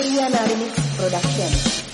Miriana Remix Production.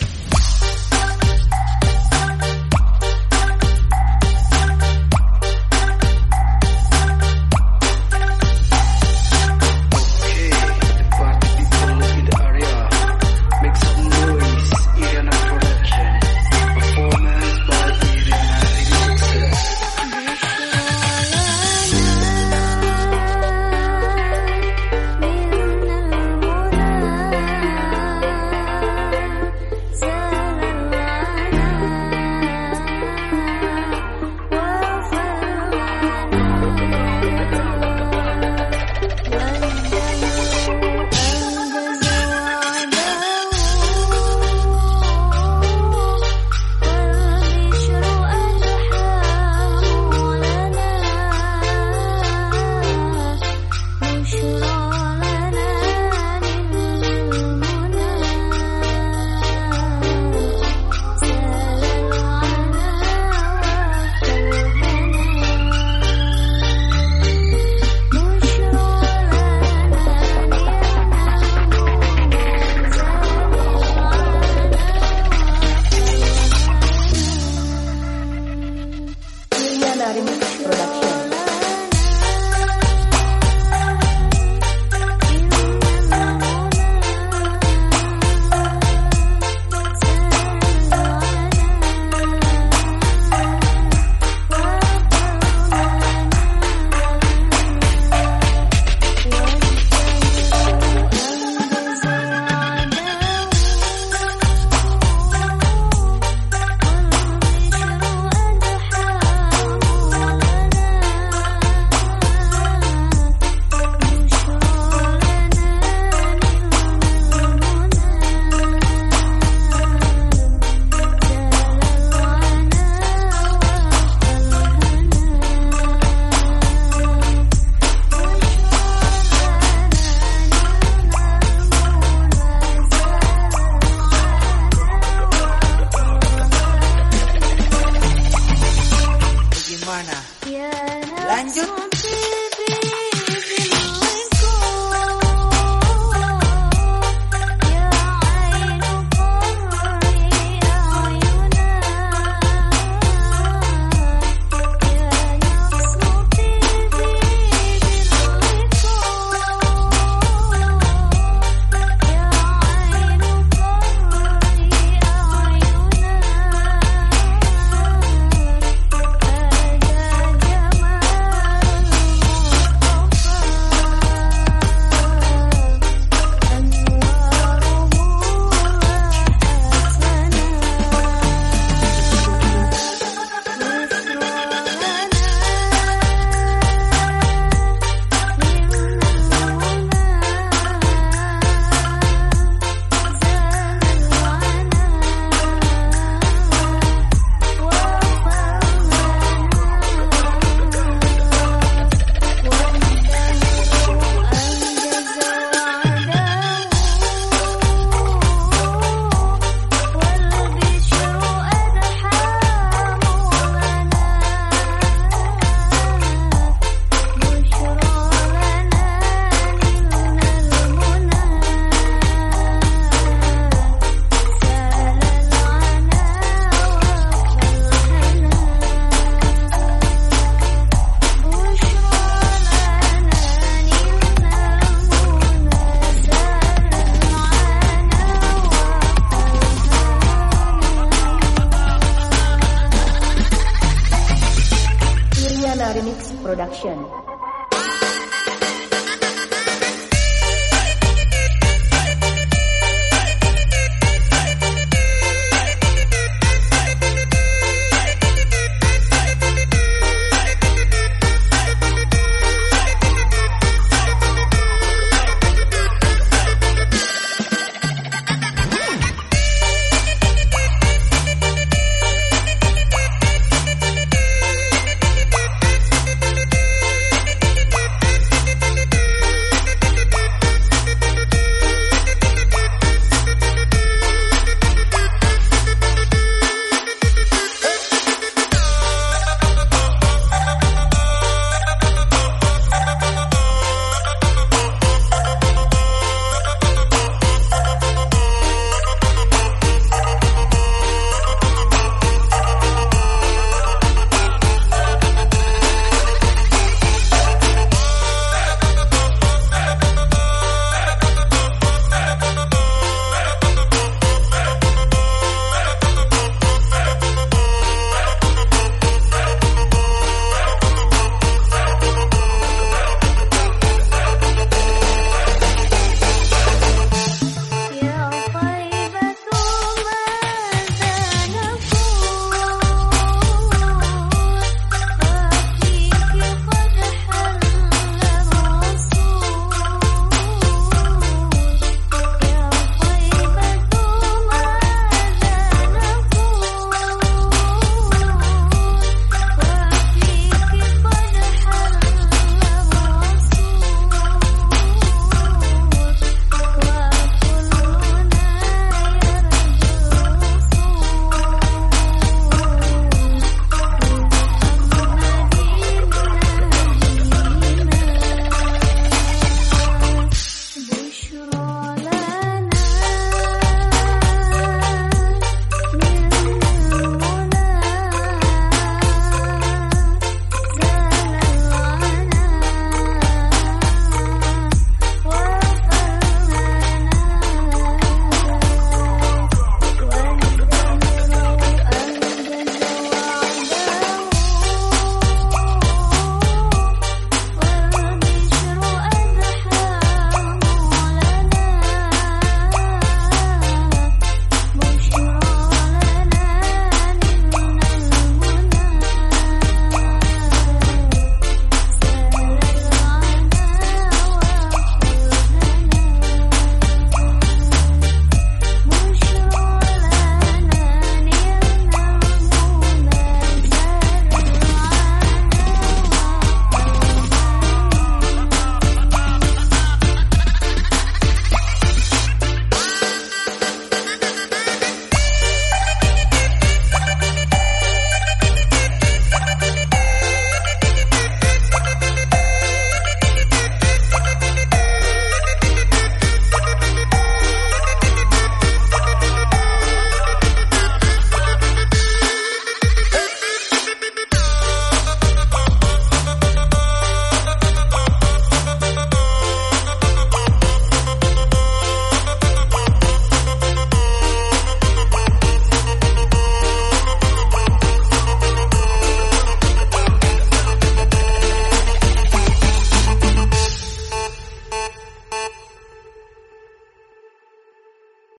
action.